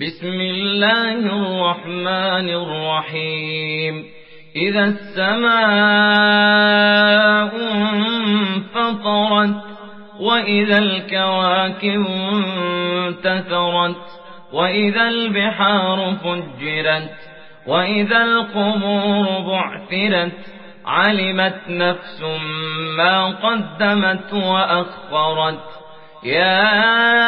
بسم الله الرحمن الرحيم إذا السماء انفطرت وإذا الكواكب انتثرت وإذا البحار فجرت وإذا القبور بعثرت علمت نفس ما قدمت وأخرت يا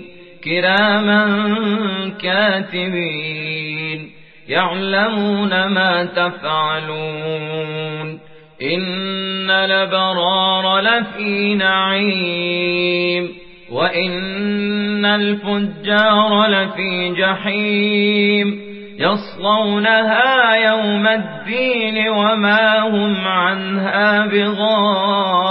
كراما كاتبين يعلمون ما تفعلون إن الأبرار لفي نعيم وإن الفجار لفي جحيم يصلونها يوم الدين وما هم عنها بغائبين